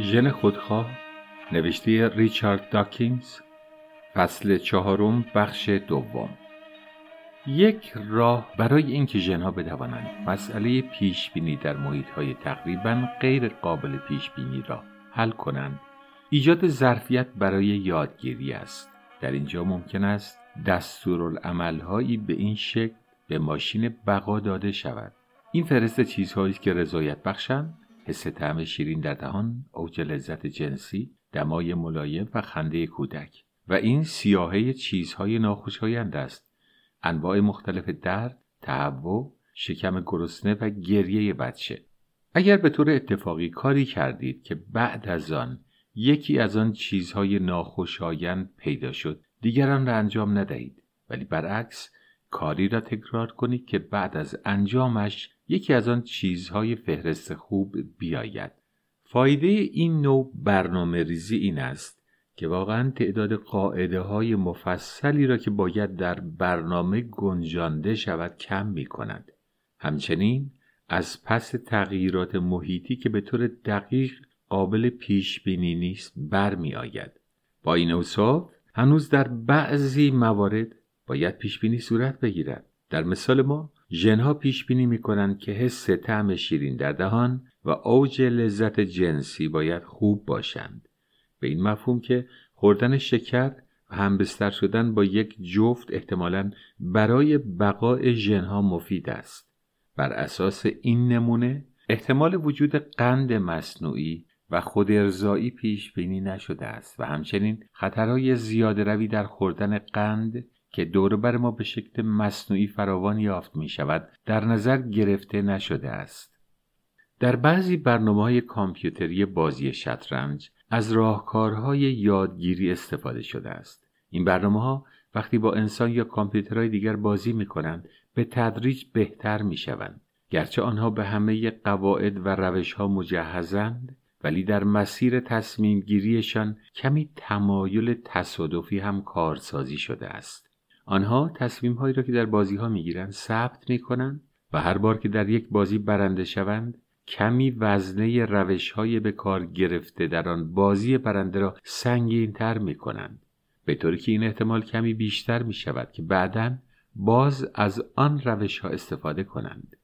ژن خودخواه نوشته ریچارد داکینز فصل چهارم بخش دوم. یک راه برای اینکه ژنها بتوانند مسئله پیش بینی در محیط های تقریبا غیر قابل پیش بینی را حل کنند ایجاد ظرفیت برای یادگیری است. در اینجا ممکن است دستورالعملهایی به این شکل به ماشین بقا داده شود. این فرست چیزهایی که رضایت بخشند حس طعم شیرین در دهان اوج لذت جنسی دمای ملایم و خنده کودک. و این سیاهه چیزهای ناخوشایند است. انواع مختلف درد تهوع شکم گرسنه و گریه بچه. اگر به طور اتفاقی کاری کردید که بعد از آن یکی از آن چیزهای ناخوشایند پیدا شد دیگران را انجام ندهید. ولی برعکس کاری را تکرار کنید که بعد از انجامش یکی از آن چیزهای فهرست خوب بیاید فایده این نوع برنامه ریزی این است که واقعا تعداد قاعده های مفصلی را که باید در برنامه گنجانده شود کم می کند. همچنین از پس تغییرات محیطی که به طور دقیق قابل پیش بینی نیست برمی آید. با این اوصاف هنوز در بعضی موارد باید پیش بینی صورت بگیرد. در مثال ما ژنها پیش بینی می کنند که حس طعم شیرین در دهان و اوج لذت جنسی باید خوب باشند. به این مفهوم که خوردن شکر و همبستر شدن با یک جفت احتمالا برای بقای ژنها مفید است. بر اساس این نمونه احتمال وجود قند مصنوعی و خود ارزایی پیش بینی نشده است و همچنین خطرهای زیاده روی در خوردن قند که دور بر ما به شکل مصنوعی فراوان یافت می شود در نظر گرفته نشده است. در بعضی برنامه های کامپیوتری بازی شطرنج از راهکارهای یادگیری استفاده شده است. این برنامه ها وقتی با انسان یا کامپیوترهای دیگر بازی می کنند به تدریج بهتر می شوند. گرچه آنها به همه قواعد و روش ها مجهزند ولی در مسیر تصمیم گیریشان کمی تمایل تصادفی هم کارسازی شده است. آنها تصمیم هایی را که در بازی ها می گیرند ثبت می کنند و هر بار که در یک بازی برنده شوند کمی وزنه روش های به کار گرفته در آن بازی برنده را سنگین تر می کنند به طوری که این احتمال کمی بیشتر می شود که بعدا باز از آن روش ها استفاده کنند.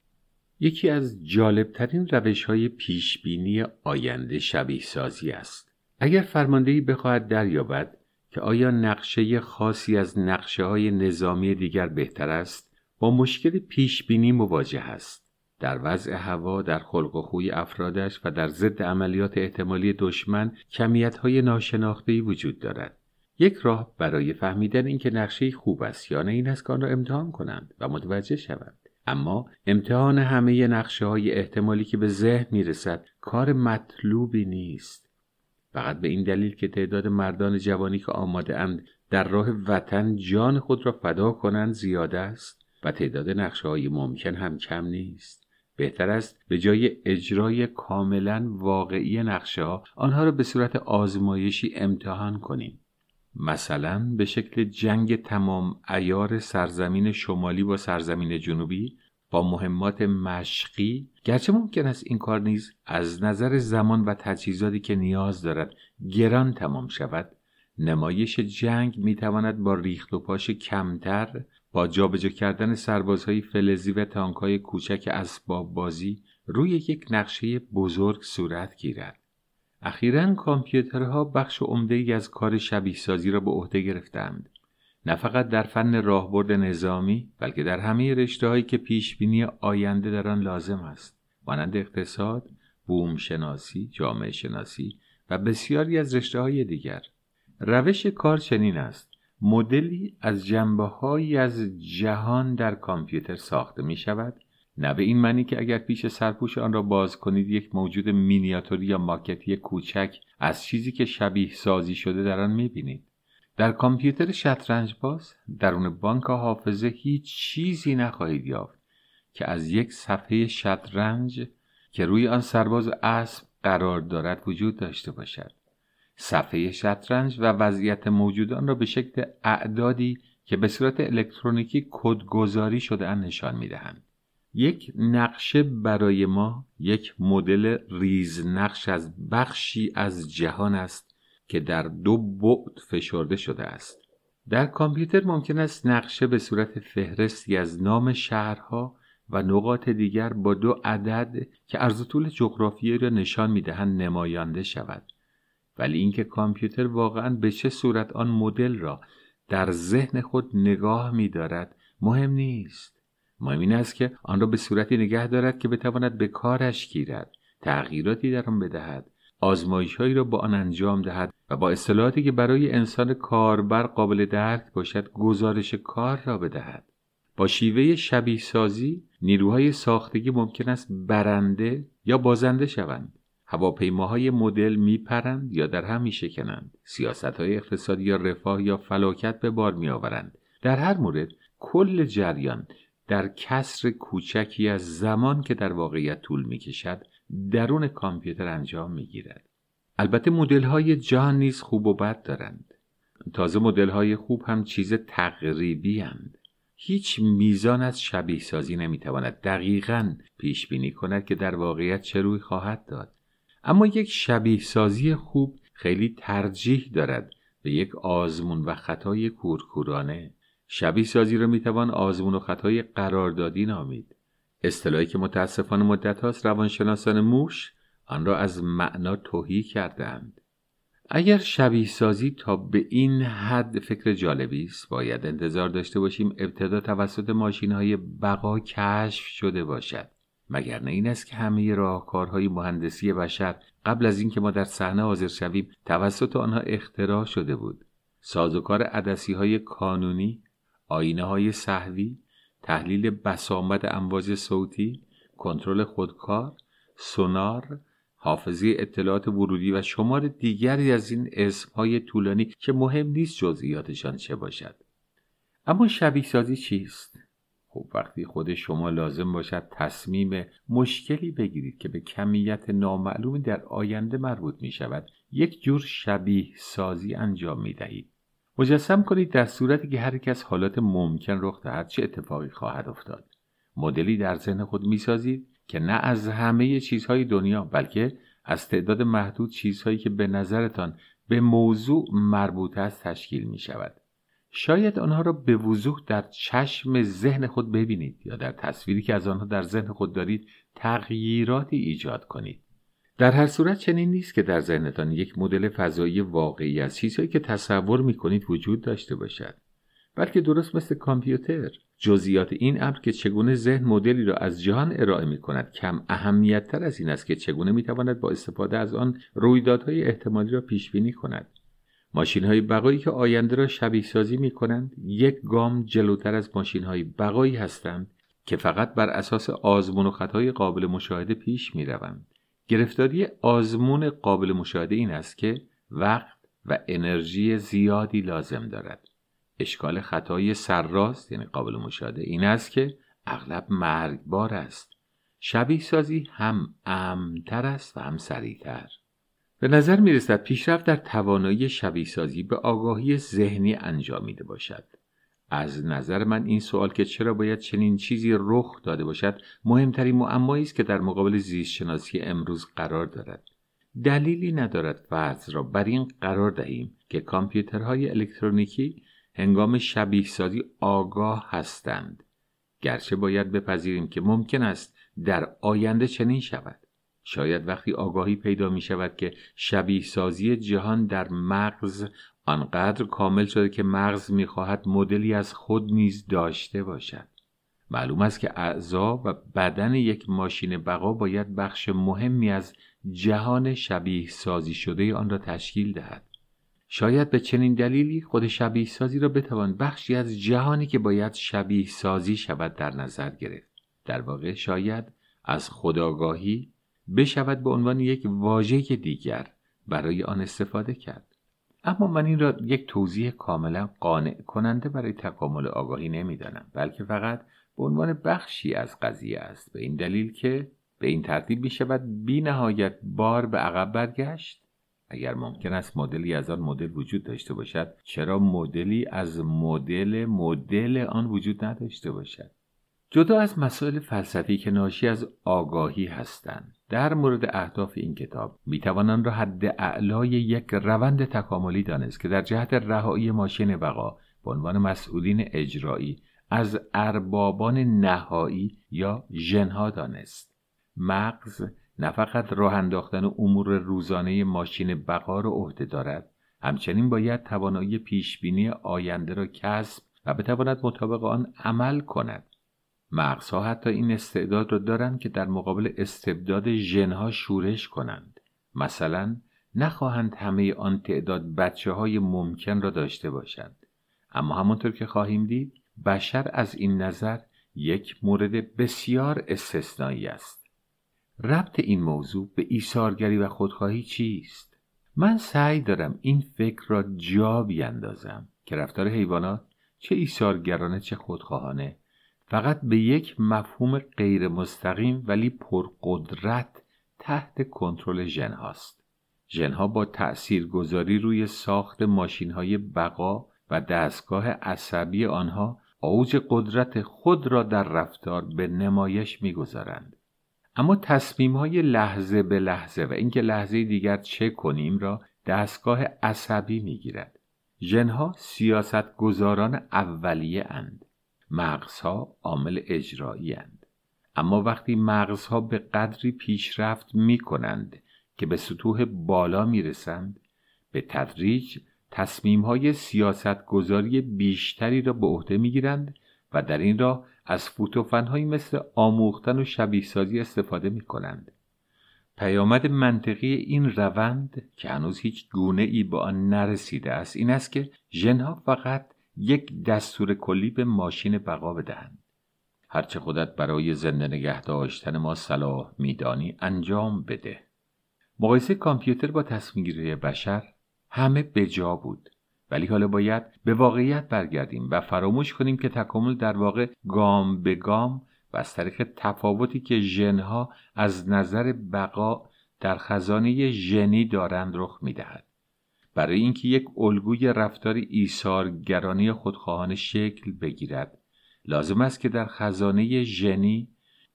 یکی از جالبترین روش های پیش بینی آینده شبیه سازی است. اگر فرماندهی بخواهد دریابد که آیا نقشه خاصی از نقشه های نظامی دیگر بهتر است؟ با مشکل پیش بینی مواجه است. در وضع هوا در خلق و خوی افرادش و در ضد عملیات احتمالی دشمن کمیت های ناشناخته وجود دارد. یک راه برای فهمیدن اینکه نقشه خوب است یا نه این است که آن را امتحان کنند و متوجه شوند. اما امتحان همه نقشه های احتمالی که به ذهن می رسد کار مطلوبی نیست. فقط به این دلیل که تعداد مردان جوانی که آماده اند در راه وطن جان خود را فدا کنند زیاده است و تعداد نقشه های ممکن هم کم نیست. بهتر است به جای اجرای کاملا واقعی نقشه ها آنها را به صورت آزمایشی امتحان کنیم. مثلا به شکل جنگ تمام ایار سرزمین شمالی با سرزمین جنوبی با مهمات مشقی. گرچه ممکن است این کار نیز از نظر زمان و تجهیزاتی که نیاز دارد گران تمام شود نمایش جنگ می تواند با ریخت و پاش کمتر با جابجا کردن سربازهای فلزی و تانکهای کوچک اسباب بازی روی یک نقشه بزرگ صورت گیرد. اخیرا کامپیوترها بخش عمده ای از کار شبیه سازی را به عهده گرفتند نه فقط در فن راهبرد نظامی بلکه در همه رشته هایی که پیش بینی آینده در آن لازم است. مانند اقتصاد، بوم شناسی، جامعه شناسی و بسیاری از رشته های دیگر. روش کار چنین است. مدلی از جنبه های از جهان در کامپیوتر ساخته می شود نه به این معنی که اگر پیش سرپوش آن را باز کنید یک موجود مینیاتوری یا ماکتی کوچک از چیزی که شبیه سازی شده در آن می بینید در کامپیوتر شطرنج باز درون بانک حافظه هیچ چیزی نخواهید یافت که از یک صفحه شطرنج که روی آن سرباز اسب قرار دارد وجود داشته باشد. صفحه شطرنج و وضعیت موجودان را به شکل اعدادی که به صورت الکترونیکی کدگذاری شده ان نشان می‌دهند. یک نقشه برای ما یک مدل ریز نقش از بخشی از جهان است که در دو بعد فشرده شده است. در کامپیوتر ممکن است نقشه به صورت فهرستی از نام شهرها و نقاط دیگر با دو عدد که عرض طول جغرافیایی را نشان می‌دهند نمایانده شود. ولی اینکه کامپیوتر واقعا به چه صورت آن مدل را در ذهن خود نگاه می‌دارد مهم نیست. مهم این است که آن را به صورتی نگه دارد که بتواند به کارش گیرد تغییراتی در آن بدهد آزمایشهایی را با آن انجام دهد و با اصطلاحاتی که برای انسان کاربر قابل درک باشد گزارش کار را بدهد. با شیوه شبیه سازی نیروهای ساختگی ممکن است برنده یا بازنده شوند. هواپیماهای مدل میپرند یا در هم میشکنند. های اقتصادی یا رفاه یا فلاکت به بار میآورند. در هر مورد کل جریان در کسر کوچکی از زمان که در واقعیت طول می‌کشد درون کامپیوتر انجام می‌گیرد. البته مدل های جهان نیز خوب و بد دارند. تازه مدل های خوب هم چیز تقریبی هند. هیچ میزان از شبیه سازی نمی‌تواند دقیقا پیش بینی کند که در واقعیت چه روی خواهد داد. اما یک شبیه سازی خوب خیلی ترجیح دارد به یک آزمون و خطای کورکورانه. شبیه سازی را می‌توان آزمون و خطای قراردادی نامید. اصطلاحی که متاسفانه مدت هاست روانشناسان موش آن را از معنا توهی کردند. اگر شبیه سازی تا به این حد فکر جالبی است باید انتظار داشته باشیم ابتدا توسط ماشین های بقا کشف شده باشد. مگر نه این است که همه راهکارهای مهندسی بشر قبل از اینکه ما در صحنه حاضر شویم توسط آنها اختراع شده بود؟ سازوکار عدسی های کانونی آینه های صحوی تحلیل بسامد امواج صوتی کنترل خودکار سونار حافظه اطلاعات ورودی و شمار دیگری از این اسمهای طولانی که مهم نیست جزئیاتشان چه باشد. اما شبیه سازی چیست؟ خب وقتی خود شما لازم باشد تصمیم مشکلی بگیرید که به کمیت نامعلومی در آینده مربوط می شود یک جور شبیه سازی انجام می دهید مجسم کنید در صورتی که هر کس حالات ممکن رخ دهد چه اتفاقی خواهد افتاد. مدلی در ذهن خود می‌سازید که نه از همه چیزهای دنیا بلکه از تعداد محدود چیزهایی که به نظرتان به موضوع مربوط است تشکیل می شود شاید آنها را به وضوح در چشم ذهن خود ببینید یا در تصویری که از آنها در ذهن خود دارید تغییراتی ایجاد کنید. در هر صورت چنین نیست که در ذهنتان یک مدل فضایی واقعی از چیزهایی که تصور می کنید وجود داشته باشد. بلکه درست مثل کامپیوتر. جزئیات این امر که چگونه ذهن مدلی را از جهان ارائه می کند کم اهمیت تر از این است که چگونه می تواند با استفاده از آن رویدادهای احتمالی را پیش بینی کند ماشین های بقایی که آینده را شبیه سازی می کنند یک گام جلوتر از ماشین های بقایی هستند که فقط بر اساس آزمون و خطای قابل مشاهده پیش می روند. گرفتاری آزمون قابل مشاهده این است که وقت و انرژی زیادی لازم دارد. اشکال خطای سرراست یعنی قابل مشاهده این است که اغلب مرگبار است. شبیه سازی هم امتر است و هم سریعتر. به نظر می رسد پیشرفت در توانایی شبیه سازی به آگاهی ذهنی انجامیده باشد. از نظر من این سوال که چرا باید چنین چیزی رخ داده باشد مهمترین معمایی است که در مقابل زیست شناسی امروز قرار دارد. دلیلی ندارد فرض را بر این قرار دهیم که کامپیوترهای الکترونیکی هنگام شبیه سازی آگاه هستند. گرچه باید بپذیریم که ممکن است در آینده چنین شود. شاید وقتی آگاهی پیدا می شود که شبیه سازی جهان در مغز آنقدر کامل شده که مغز می‌خواهد مدلی از خود نیز داشته باشد معلوم است که اعضا و بدن یک ماشین بقا باید بخش مهمی از جهان شبیه سازی شده آن را تشکیل دهد شاید به چنین دلیلی خود شبیه سازی را بتوان بخشی از جهانی که باید شبیه سازی شود در نظر گرفت. در واقع شاید از خداگاهی بشود به عنوان یک واژه دیگر برای آن استفاده کرد. اما من این را یک توضیح کاملا قانع کننده برای تکامل آگاهی نمی‌دانم بلکه فقط به عنوان بخشی از قضیه است. به این دلیل که به این ترتیب می شود بی نهایت بار به عقب برگشت اگر ممکن است مدلی از آن مدل وجود داشته باشد چرا مدلی از مدل مدل آن وجود نداشته باشد؟ جدا از مسائل فلسفی که ناشی از آگاهی هستند در مورد اهداف این کتاب می‌توان را حد اعلای یک روند تکاملی دانست که در جهت رهایی ماشین بقا به عنوان مسئولین اجرایی از اربابان نهایی یا ژنها دانست. مغز نه فقط راه انداختن امور روزانه ماشین بقا را عهده دارد همچنین باید توانایی پیشبینی آینده را کسب و بتواند مطابق آن عمل کند. مغزها حتی این استعداد را دارند که در مقابل استبداد ژنها شورش کنند. مثلا نخواهند همه آن تعداد بچه های ممکن را داشته باشند. اما همانطور که خواهیم دید بشر از این نظر یک مورد بسیار استثنایی است. ربط این موضوع به ایثارگری و خودخواهی چیست من سعی دارم این فکر را جا بیاندازم که رفتار حیوانات چه ایثارگرانه چه خودخواهانه فقط به یک مفهوم غیر مستقیم ولی پرقدرت تحت کنترل ژن هاست. ژنها با تأثیرگذاری روی ساخت ماشین های بقا و دستگاه عصبی آنها اوج قدرت خود را در رفتار به نمایش می‌گذارند. اما تصمیم های لحظه به لحظه و اینکه لحظه دیگر چه کنیم را دستگاه عصبی می‌گیرد. ژنها سیاست گذاران اولیه اند. مغزها عامل اجرایی اند. اما وقتی مغزها به قدری پیشرفت می کنند که به سطوح بالا می رسند به تدریج تصمیم های سیاست گذاری بیشتری را به عهده می گیرند و در این راه از فوتوفنهایی مثل آموختن و شبیه سازی استفاده می کنند. پیامد منطقی این روند که هنوز هیچ گونه ای به آن نرسیده است این است که ژنها فقط یک دستور کلی به ماشین بقا بدهند. هرچه خودت برای زنده نگه داشتن ما صلاح میدانی انجام بده. مقایسه کامپیوتر با تصمیم بشر همه به جا بود. ولی حالا باید به واقعیت برگردیم و فراموش کنیم که تکامل در واقع گام به گام و از طریق تفاوتی که ژنها از نظر بقا در خزانه ژنی دارند رخ می‌دهد. برای اینکه یک الگوی رفتار ایثارگرانه خودخواهانه شکل بگیرد لازم است که در خزانه ژنی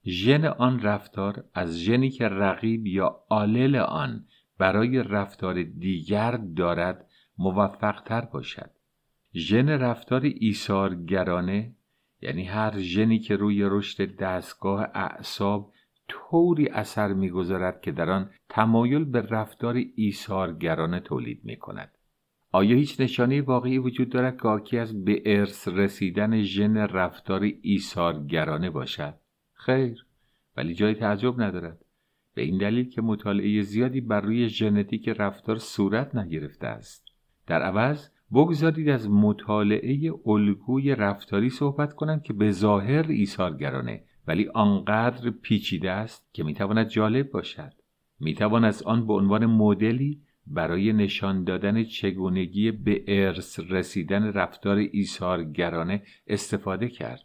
ژن آن رفتار از ژنی که رقیب یا آلل آن برای رفتار دیگر دارد موفقتر باشد ژن رفتار ایثارگرانه یعنی هر ژنی که روی رشد دستگاه اعصاب طوری اثر می‌گذارد که در آن تمایل به رفتار ایثارگرانه تولید می کند. آیا هیچ نشانه واقعی وجود دارد که آکی از به ارث رسیدن ژن رفتار ایثارگرانه باشد؟ خیر، ولی جای تعجب ندارد. به این دلیل که مطالعه زیادی بر روی ژنتیک رفتار صورت نگرفته است. در عوض بگذارید از مطالعه الگوی رفتاری صحبت کنم که به ظاهر ایثارگرانه ولی آنقدر پیچیده است که می‌تواند جالب باشد. می‌توان از آن به عنوان مدلی برای نشان دادن چگونگی به ارث رسیدن رفتار ایثارگرانه استفاده کرد.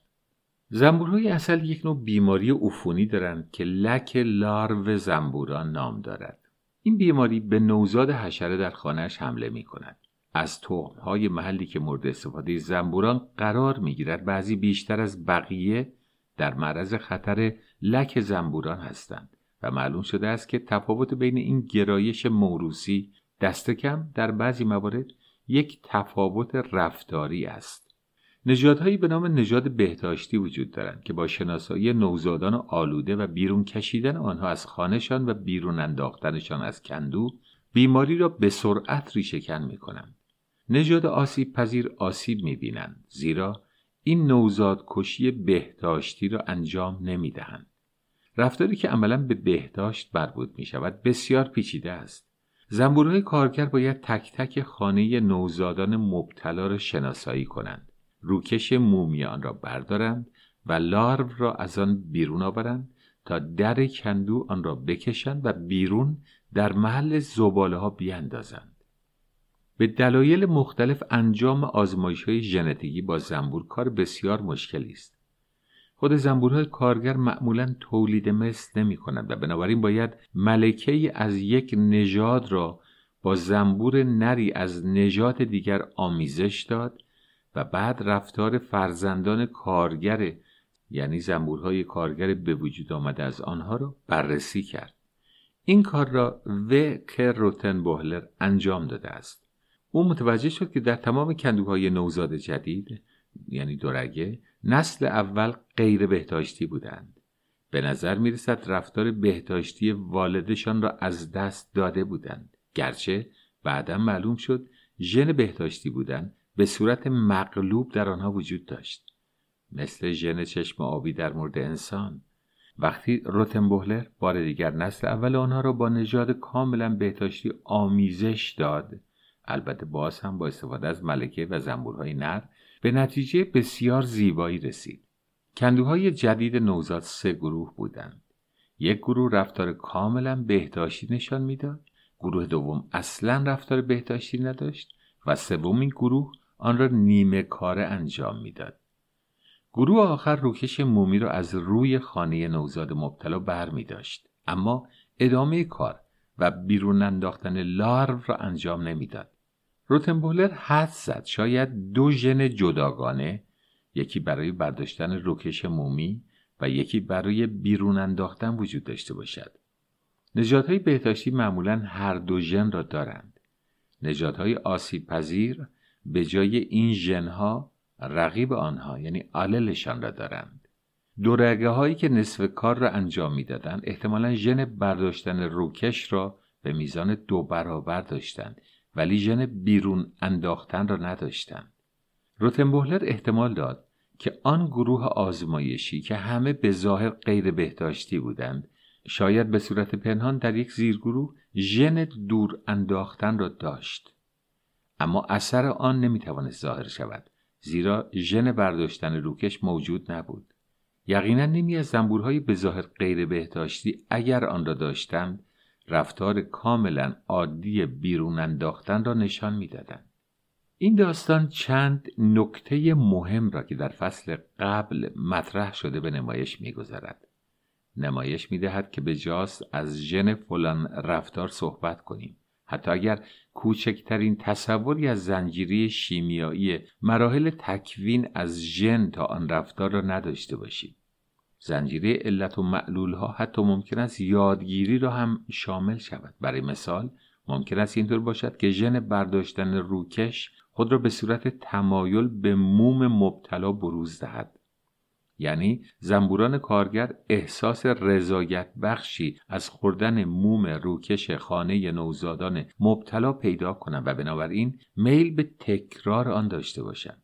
زنبورهای اصل یک نوع بیماری عفونی دارند که لک لارو زنبوران نام دارد. این بیماری به نوزاد حشره در خانهش حمله می کند از تخمهای محلی که مورد استفاده زنبوران قرار می گیرد بعضی بیشتر از بقیه در معرض خطر لک زنبوران هستند و معلوم شده است که تفاوت بین این گرایش موروسی دست کم در بعضی موارد یک تفاوت رفتاری است نژادهایی به نام نژاد بهداشتی وجود دارند که با شناسایی نوزادان آلوده و بیرون کشیدن آنها از خانهشان و بیرون انداختنشان از کندو بیماری را به سرعت ریشهکن می کنند. نژاد آسیب پذیر آسیب می بینند زیرا این نوزاد کشی بهداشتی را انجام نمی دهند. رفتاری که عملا به بهداشت مربوط می شود بسیار پیچیده است. زنبورهای کارگر باید تک تک خانه نوزادان مبتلا را شناسایی کنند. روکش مومیان را بردارند و لارو را از آن بیرون آورند تا در کندو آن را بکشند و بیرون در محل زباله ها بیاندازند. به دلایل مختلف انجام آزمایش های ژنتیکی با زنبور کار بسیار مشکلی است. خود زنبورهای کارگر معمولا تولید مثل نمی کنند و بنابراین باید ملکه از یک نژاد را با زنبور نری از نژاد دیگر آمیزش داد و بعد رفتار فرزندان کارگر یعنی زنبورهای کارگر به وجود آمده از آنها را بررسی کرد این کار را و که روتن بوهلر انجام داده است او متوجه شد که در تمام کندوهای نوزاد جدید یعنی دورگه نسل اول غیر بهداشتی بودند. به نظر می رسد رفتار بهداشتی والدشان را از دست داده بودند. گرچه بعدا معلوم شد ژن بهداشتی بودن به صورت مغلوب در آنها وجود داشت. مثل ژن چشم آبی در مورد انسان. وقتی روتنبوهلر بار دیگر نسل اول آنها را با نژاد کاملا بهداشتی آمیزش داد البته باز هم با استفاده از ملکه و زنبورهای نر به نتیجه بسیار زیبایی رسید کندوهای جدید نوزاد سه گروه بودند یک گروه رفتار کاملا بهداشتی نشان می‌داد گروه دوم اصلا رفتار بهداشتی نداشت و سومین گروه آن را نیمه کاره انجام می‌داد گروه آخر روکش مومی را از روی خانه نوزاد مبتلا بر می داشت. اما ادامه کار و بیرون انداختن لارو را انجام نمی‌داد. روتنبولر حد زد شاید دو ژن جداگانه یکی برای برداشتن روکش مومی و یکی برای بیرون انداختن وجود داشته باشد. نژادهای بهداشتی معمولا هر دو ژن را دارند. نژادهای آسیب پذیر به جای این ژنها رقیب آنها یعنی آللشان را دارند دورگه هایی که نصف کار را انجام می‌دادند احتمالا ژن برداشتن روکش را به میزان دو برابر داشتند ولی ژن بیرون انداختن را نداشتند. روتنبوهلر احتمال داد که آن گروه آزمایشی که همه به ظاهر غیر بهداشتی بودند شاید به صورت پنهان در یک زیرگروه ژن دور انداختن را داشت. اما اثر آن نمی‌توانست ظاهر شود زیرا ژن برداشتن روکش موجود نبود. یقینا نمی از زنبورهای به ظاهر غیر بهداشتی اگر آن را داشتند رفتار کاملا عادی بیرون انداختن را نشان می‌دادند. این داستان چند نکته مهم را که در فصل قبل مطرح شده به نمایش می‌گذارد نمایش می‌دهد که به جاست از ژن فلان رفتار صحبت کنیم. حتی اگر کوچکترین تصوری از زنجیره شیمیایی مراحل تکوین از ژن تا آن رفتار را نداشته باشید زنجیره علت و معلول ها حتی ممکن است یادگیری را هم شامل شود. برای مثال ممکن است اینطور باشد که ژن برداشتن روکش خود را به صورت تمایل به موم مبتلا بروز دهد. یعنی زنبوران کارگر احساس رضایت بخشی از خوردن موم روکش خانه نوزادان مبتلا پیدا کنند و بنابراین میل به تکرار آن داشته باشند.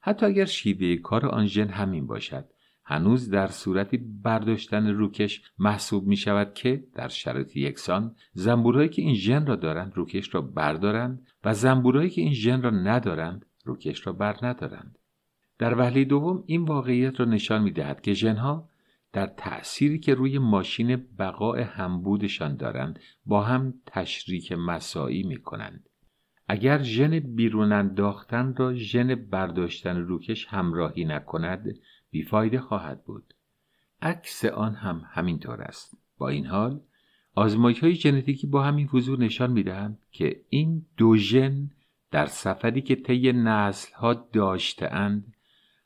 حتی اگر شیوه کار آن ژن همین باشد هنوز در صورتی برداشتن روکش محسوب می شود که در شرایط یکسان زنبورهایی که این ژن را دارند روکش را بردارند و زنبورهایی که این ژن را ندارند روکش را بر ندارند در وهله دوم این واقعیت را نشان می دهد که ژنها در تأثیری که روی ماشین بقای همبودشان دارند با هم تشریک مساعی می کنند. اگر ژن بیرون انداختن را ژن برداشتن روکش همراهی نکند بیفایده خواهد بود. عکس آن هم همینطور است. با این حال آزمایش های ژنتیکی با همین حضور نشان می دهند که این دو ژن در سفری که طی نسل ها داشته اند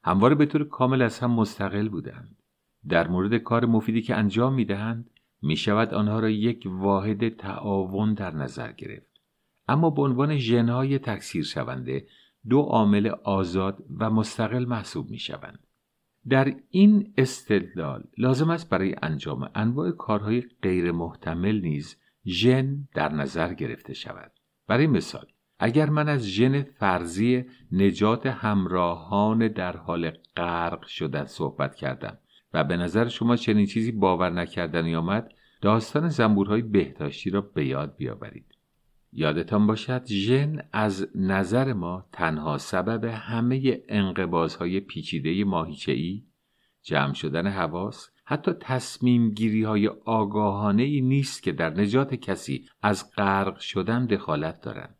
همواره به طور کامل از هم مستقل بودند در مورد کار مفیدی که انجام می‌دهند می شود آنها را یک واحد تعاون در نظر گرفت اما به عنوان ژنهای تکثیر شونده دو عامل آزاد و مستقل محسوب می شوند. در این استدلال لازم است برای انجام انواع کارهای غیر محتمل نیز ژن در نظر گرفته شود. برای مثال اگر من از ژن فرضی نجات همراهان در حال غرق شدن صحبت کردم و به نظر شما چنین چیزی باور نکردنی آمد داستان زنبورهای بهداشتی را به یاد بیاورید. یادتان باشد ژن از نظر ما تنها سبب همه انقبازهای پیچیده ماهیچه‌ای جمع شدن حواس حتی تصمیم گیری های آگاهانه ای نیست که در نجات کسی از غرق شدن دخالت دارند.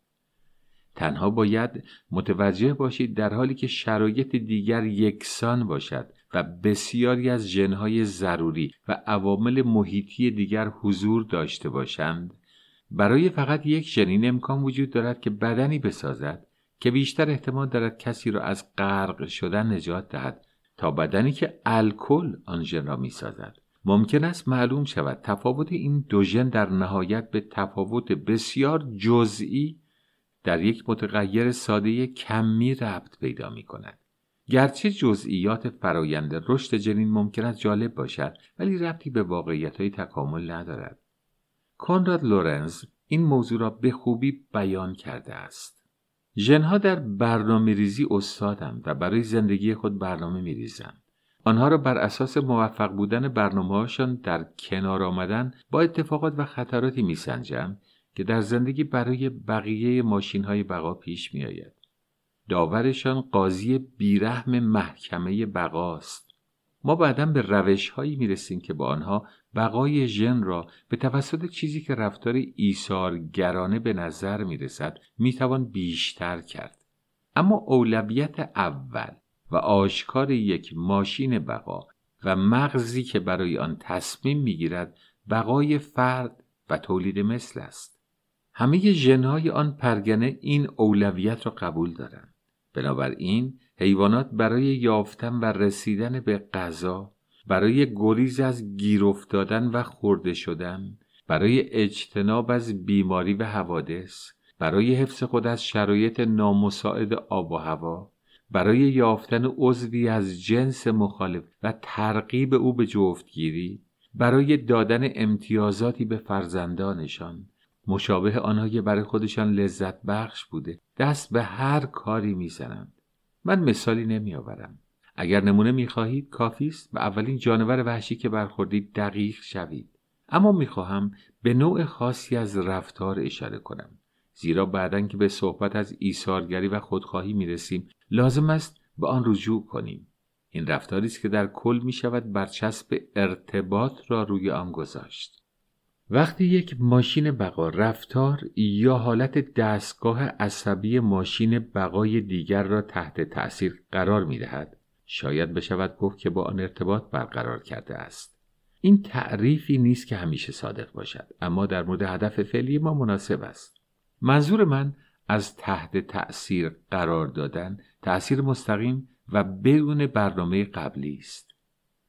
تنها باید متوجه باشید در حالی که شرایط دیگر یکسان باشد و بسیاری از ژنهای ضروری و عوامل محیطی دیگر حضور داشته باشند برای فقط یک ژنین امکان وجود دارد که بدنی بسازد که بیشتر احتمال دارد کسی را از غرق شدن نجات دهد تا بدنی که الکل آن ژن را می‌سازد ممکن است معلوم شود تفاوت این دو ژن در نهایت به تفاوت بسیار جزئی در یک متغیر ساده کمی ربط پیدا می کند. گرچه جزئیات فرایند رشد جنین ممکن است جالب باشد ولی ربطی به واقعیت های تکامل ندارد. کنراد لورنز این موضوع را به خوبی بیان کرده است. ژنها در برنامه ریزی استادند و برای زندگی خود برنامه می ریزند. آنها را بر اساس موفق بودن برنامههاشان در کنار آمدن با اتفاقات و خطراتی می سنجم که در زندگی برای بقیه ماشین های بقا پیش می آید. داورشان قاضی بیرحم محکمه بقاست. ما بعدا به روش هایی می رسیم که با آنها بقای ژن را به توسط چیزی که رفتار ایثارگرانه به نظر می رسد می توان بیشتر کرد. اما اولویت اول و آشکار یک ماشین بقا و مغزی که برای آن تصمیم می‌گیرد بقای فرد و تولید مثل است همه ژنهای آن پرگنه این اولویت را قبول دارند بنابراین حیوانات برای یافتن و رسیدن به غذا برای گریز از گیر افتادن و خورده شدن برای اجتناب از بیماری و حوادث برای حفظ خود از شرایط نامساعد آب و هوا برای یافتن عضوی از جنس مخالف و ترغیب او به جفتگیری برای دادن امتیازاتی به فرزندانشان. مشابه آنها که برای خودشان لذت بخش بوده دست به هر کاری می‌زنند. من مثالی نمیآورم. اگر نمونه می‌خواهید کافی است به اولین جانور وحشی که برخوردید دقیق شوید. اما می‌خواهم به نوع خاصی از رفتار اشاره کنم. زیرا بعدا که به صحبت از ایثارگری و خودخواهی می‌رسیم لازم است به آن رجوع کنیم. این رفتاری است که در کل می شود برچسب ارتباط را روی آن گذاشت. وقتی یک ماشین بقا رفتار یا حالت دستگاه عصبی ماشین بقای دیگر را تحت تأثیر قرار می دهد شاید بشود گفت که با آن ارتباط برقرار کرده است. این تعریفی نیست که همیشه صادق باشد اما در مورد هدف فعلی ما مناسب است. منظور من از تحت تأثیر قرار دادن تأثیر مستقیم و بدون برنامه قبلی است.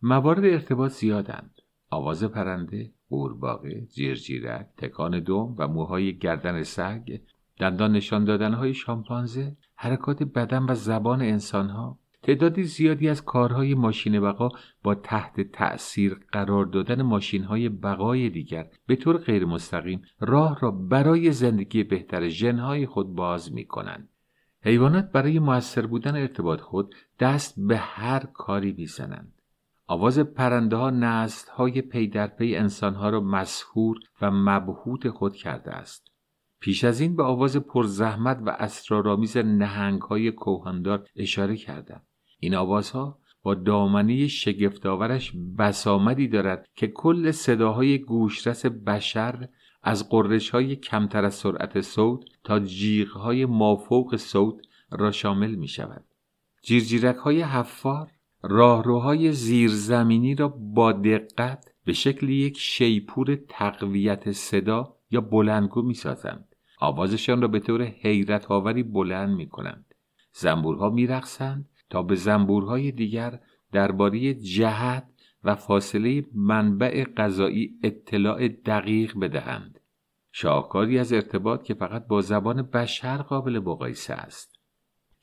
موارد ارتباط زیادند. آواز پرنده قورباغه جیرجیرک تکان دوم و موهای گردن سگ دندان نشان دادنهای شامپانزه حرکات بدن و زبان انسانها تعدادی زیادی از کارهای ماشین بقا با تحت تأثیر قرار دادن ماشین های بقای دیگر به طور غیر مستقیم راه را برای زندگی بهتر ژنهای خود باز می کنند. حیوانات برای موثر بودن ارتباط خود دست به هر کاری می‌زنند. آواز پرنده ها نست های پی در پی انسان ها را مسهور و مبهوت خود کرده است. پیش از این به آواز پرزحمت و اسرارآمیز نهنگ های کوهاندار اشاره کردم. این آوازها با دامنه شگفتآورش بسامدی دارد که کل صداهای گوشرس بشر از قررش های کمتر از سرعت صوت تا جیغ های مافوق صوت را شامل می شود. جیرجیرک های حفار راهروهای زیرزمینی را با دقت به شکل یک شیپور تقویت صدا یا بلندگو می سازند. آوازشان را به طور حیرت آوری بلند می کنند. زنبورها می رقصند تا به زنبورهای دیگر درباره جهت و فاصله منبع غذایی اطلاع دقیق بدهند شاهکاری از ارتباط که فقط با زبان بشر قابل مقایسه است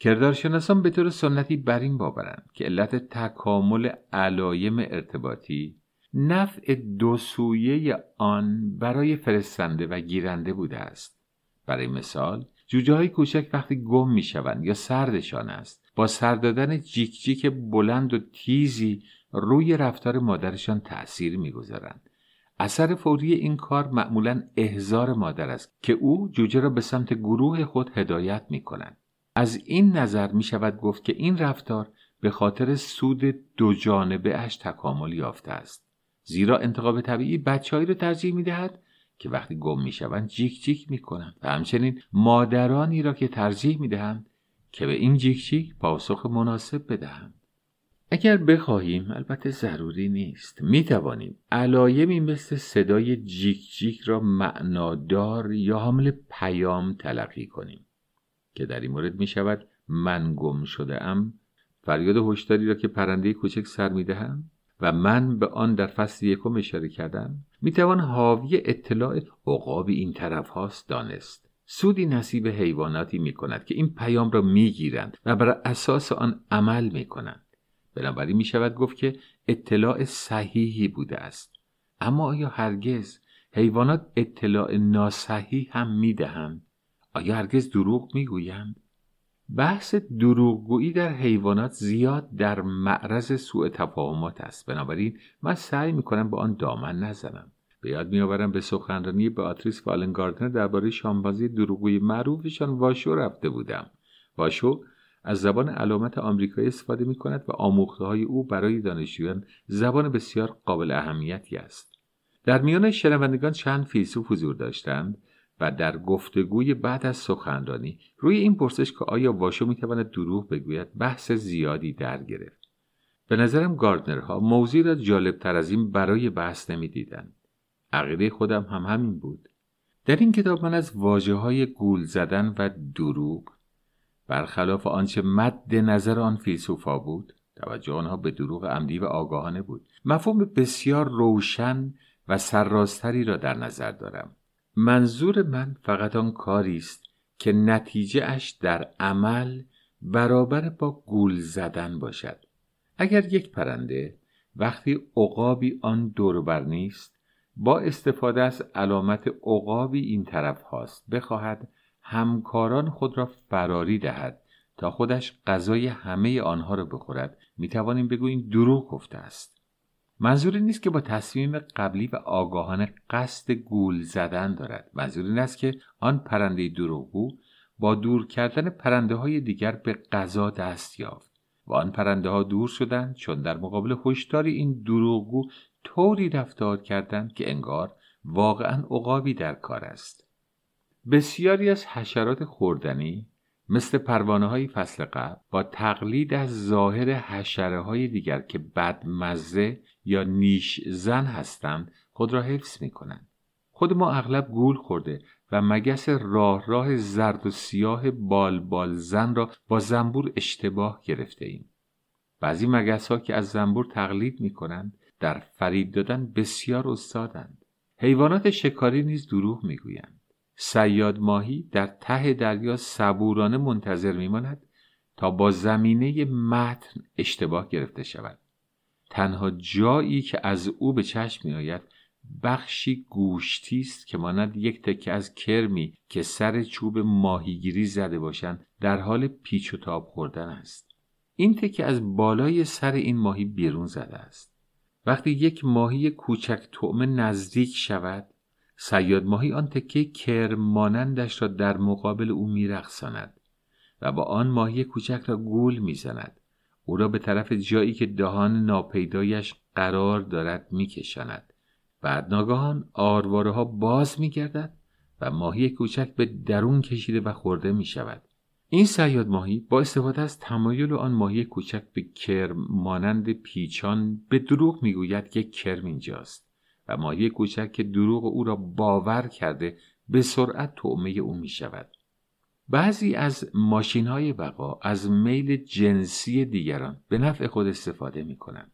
کردارشناسان به طور سنتی بر این باورند که علت تکامل علایم ارتباطی نفع دو سویه آن برای فرستنده و گیرنده بوده است برای مثال جوجه های کوچک وقتی گم می شوند یا سردشان است با سر دادن جیک جیک بلند و تیزی روی رفتار مادرشان تأثیر می‌گذارند اثر فوری این کار معمولا احزار مادر است که او جوجه را به سمت گروه خود هدایت می کند. از این نظر می شود گفت که این رفتار به خاطر سود دو جانبه اش تکامل یافته است. زیرا انتخاب طبیعی بچههایی را ترجیح می دهد که وقتی گم می شوند جیک جیک می کنند و همچنین مادرانی را که ترجیح می دهند که به این جیک جیک پاسخ مناسب بدهند. اگر بخواهیم البته ضروری نیست می توانیم علایمی مثل صدای جیک جیک را معنادار یا حامل پیام تلقی کنیم که در این مورد می شود من گم شده ام فریاد هشداری را که پرنده کوچک سر می‌دهم و من به آن در فصل یکم اشاره کردم می‌توان حاوی اطلاع عقابی این طرف هاست دانست سودی نصیب حیواناتی می کند که این پیام را می گیرند و بر اساس آن عمل می کنند. بنابراین می شود گفت که اطلاع صحیحی بوده است. اما آیا هرگز حیوانات اطلاع ناصحیح هم می دهند؟ آیا هرگز دروغ می گویند؟ بحث دروغگویی در حیوانات زیاد در معرض سوء تفاهمات است. بنابراین من سعی می کنم به آن دامن نزنم. به یاد میآورم به سخنرانی آتریس والنگاردنر درباره شامپانزی دروغگوی معروفشان واشو رفته بودم. واشو از زبان علامت آمریکایی استفاده می کند و آموخته های او برای دانشجویان زبان بسیار قابل اهمیتی است. در میان شنوندگان چند فیلسوف حضور داشتند. و در گفتگوی بعد از سخنرانی روی این پرسش که آیا واشو می‌تواند دروغ بگوید بحث زیادی در گرفت. به نظرم گاردنرها موضوعی را جالب تر از این برای بحث نمی‌دیدند. عقیده خودم هم همین بود. در این کتاب من از واجه های گول زدن و دروغ برخلاف آنچه مد نظر آن فیلسوفا بود توجه آنها به دروغ عمدی و آگاهانه بود. مفهوم بسیار روشن و سرراستری را در نظر دارم. منظور من فقط آن کاری است که نتیجه اش در عمل برابر با گول زدن باشد. اگر یک پرنده وقتی عقابی آن دوربر نیست با استفاده از علامت عقابی این طرف هاست بخواهد همکاران خود را فراری دهد تا خودش غذای همه آنها را بخورد. می‌توانیم بگوییم دروغ گفته است. منظور نیست که با تصمیم قبلی و آگاهانه قصد گول زدن دارد. منظور این است که آن پرنده دروغگو با دور کردن پرنده های دیگر به غذا دست یافت و آن پرنده ها دور شدند چون در مقابل هشدار این دروغگو طوری رفتار کردند که انگار واقعا عقابی در کار است. بسیاری از حشرات خوردنی مثل پروانه های فصل قبل با تقلید از ظاهر حشره های دیگر که بدمزه یا نیش زن هستند خود را حفظ می کنند. خود ما اغلب گول خورده و مگس راه راه زرد و سیاه بال بال زن را با زنبور اشتباه گرفته ایم. بعضی مگس ها که از زنبور تقلید می کنند در فرید دادن بسیار استادند. حیوانات شکاری نیز دروغ می گویند. سیاد ماهی در ته دریا صبورانه منتظر میماند تا با زمینه متن اشتباه گرفته شود تنها جایی که از او به چشم میآید بخشی گوشتی است که مانند یک تکه از کرمی که سر چوب ماهیگیری زده باشند در حال پیچ و تاب خوردن است. این تکه از بالای سر این ماهی بیرون زده است. وقتی یک ماهی کوچک طعمه نزدیک شود سیاد ماهی آن تکه کرم مانندش را در مقابل او میرقصاند و با آن ماهی کوچک را گول می‌زند. او را به طرف جایی که دهان ناپیدایش قرار دارد میکشاند بعد ناگهان آرواره باز میگردد و ماهی کوچک به درون کشیده و خورده می شود. این سیاد ماهی با استفاده از تمایل آن ماهی کوچک به کرم مانند پیچان به دروغ می‌گوید که کرم اینجاست. و ماهی کوچک که دروغ او را باور کرده به سرعت تعمه او می شود. بعضی از ماشین های بقا از میل جنسی دیگران به نفع خود استفاده می کنند.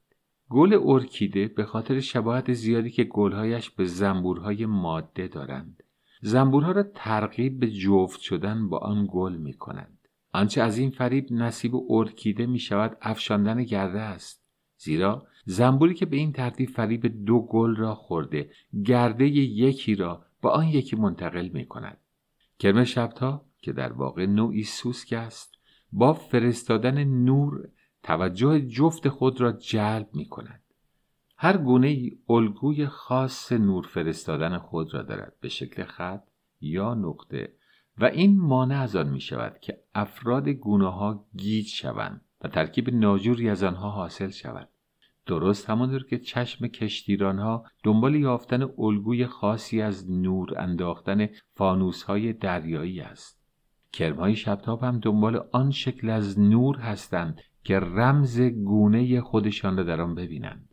گل ارکیده به خاطر شباهت زیادی که گلهایش به زنبورهای ماده دارند زنبورها را ترغیب به جفت شدن با آن گل می کنند. آنچه از این فریب نصیب ارکیده می شود افشاندن گرده است زیرا زنبوری که به این ترتیب فریب دو گل را خورده گرده یکی را با آن یکی منتقل می کند کرم شبتا که در واقع نوعی سوسک است با فرستادن نور توجه جفت خود را جلب می کند هر گونه ای الگوی خاص نور فرستادن خود را دارد به شکل خط یا نقطه و این مانع از آن می شود که افراد گونه ها گیج شوند و ترکیب ناجوری از آنها حاصل شود. درست همانطور که چشم کشتیرانها دنبال یافتن الگوی خاصی از نور انداختن فانوس های دریایی است. کرمهای شبتاب هم دنبال آن شکل از نور هستند که رمز گونه خودشان را در آن ببینند.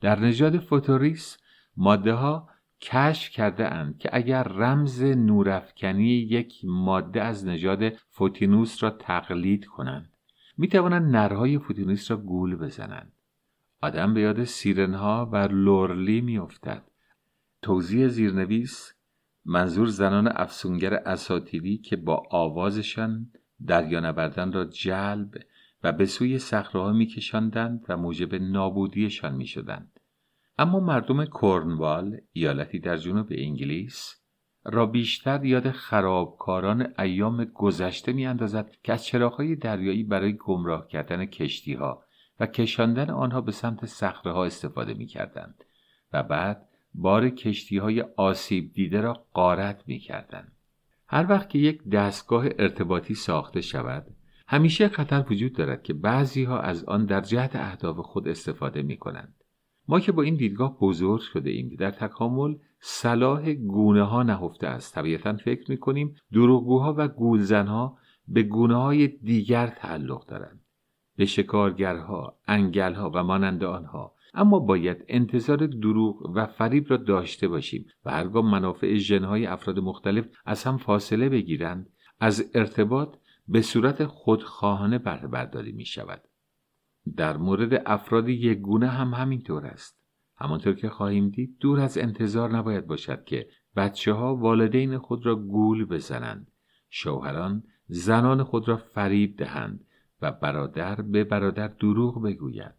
در نژاد فوتوریس ماده ها کشف کرده اند که اگر رمز نورافکنی یک ماده از نژاد فوتینوس را تقلید کنند می توانند نرهای فوتینوس را گول بزنند. آدم به یاد سیرنها و لورلی میافتد. توضیح زیرنویس منظور زنان افسونگر اساطیری که با آوازشان دریانوردان را جلب و به سوی صخرهها میکشاندند و موجب نابودیشان می‌شدند. اما مردم کورنوال ایالتی در جنوب انگلیس را بیشتر یاد خرابکاران ایام گذشته میاندازد که از چراغهای دریایی برای گمراه کردن کشتیها و کشاندن آنها به سمت صخره ها استفاده می کردند و بعد بار کشتی های آسیب دیده را قارت می کردند. هر وقت که یک دستگاه ارتباطی ساخته شود همیشه خطر وجود دارد که بعضی ها از آن در جهت اهداف خود استفاده می کنند. ما که با این دیدگاه بزرگ شده ایم در تکامل صلاح گونه ها نهفته است طبیعتا فکر می کنیم دروغگوها و گولزنها به گونه های دیگر تعلق دارند به شکارگرها انگلها و مانند آنها اما باید انتظار دروغ و فریب را داشته باشیم و هرگاه منافع ژنهای افراد مختلف از هم فاصله بگیرند از ارتباط به صورت خودخواهانه برداری می شود. در مورد افراد یک گونه هم همینطور است. همانطور که خواهیم دید دور از انتظار نباید باشد که بچه ها والدین خود را گول بزنند. شوهران زنان خود را فریب دهند و برادر به برادر دروغ بگوید.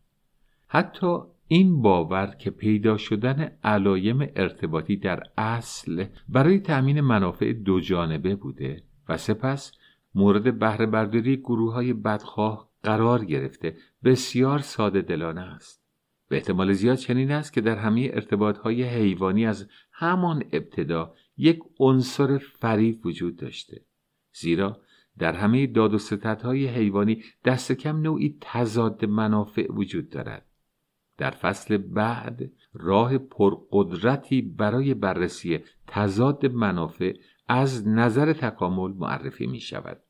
حتی این باور که پیدا شدن علایم ارتباطی در اصل برای تأمین منافع دو جانبه بوده و سپس مورد بهره برداری گروه های بدخواه قرار گرفته بسیار ساده دلانه است. به احتمال زیاد چنین است که در همه ارتباط های حیوانی از همان ابتدا یک عنصر فریب وجود داشته. زیرا در همه داد و های حیوانی دست کم نوعی تضاد منافع وجود دارد. در فصل بعد راه پرقدرتی برای بررسی تضاد منافع از نظر تکامل معرفی می شود.